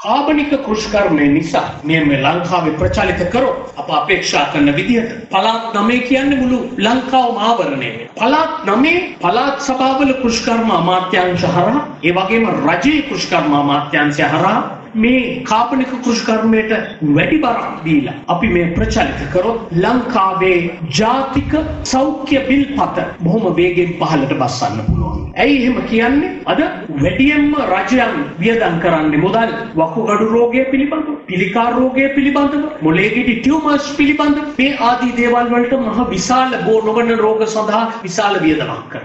කාබනික කෘෂිකර්මය නිසා මේ මේ ලංකාවේ ප්‍රචලිත කරොත් අප අපේක්ෂා කරන විදිහට පළාත් නමේ කියන්නේ මුළු ලංකාවම ආවරණය වෙනවා. පළාත් නමේ පළාත් සභාවල කෘෂිකර්ම අමාත්‍යාංශ හරහා ඒ වගේම රජයේ කෘෂිකර්ම අමාත්‍යාංශය හරහා මේ කාපනික කෘෂිකර්මයට වැඩි බරක් දීලා අපි මේ ප්‍රචලිත කරොත් ලංකාවේ ජාතික සෞඛ්‍ය බිල්පත බොහොම වේගෙන් පහළට බස්සන්න පුළුවන්. ඇයි එහෙම කියන්නේ? අද වැඩියෙන්ම රජයන් වියදම් කරන්නේ මුදල් වකුගඩු රෝගය පිළිබඳව, පිළිකා රෝගය පිළිබඳව, මොළේගෙඩි ටියුමර්ස් පිළිබඳව මේ ආදී දේවල් වලට මහ විශාල බෝ නොවන රෝග සඳහා විශාල වියදමක් කරනවා.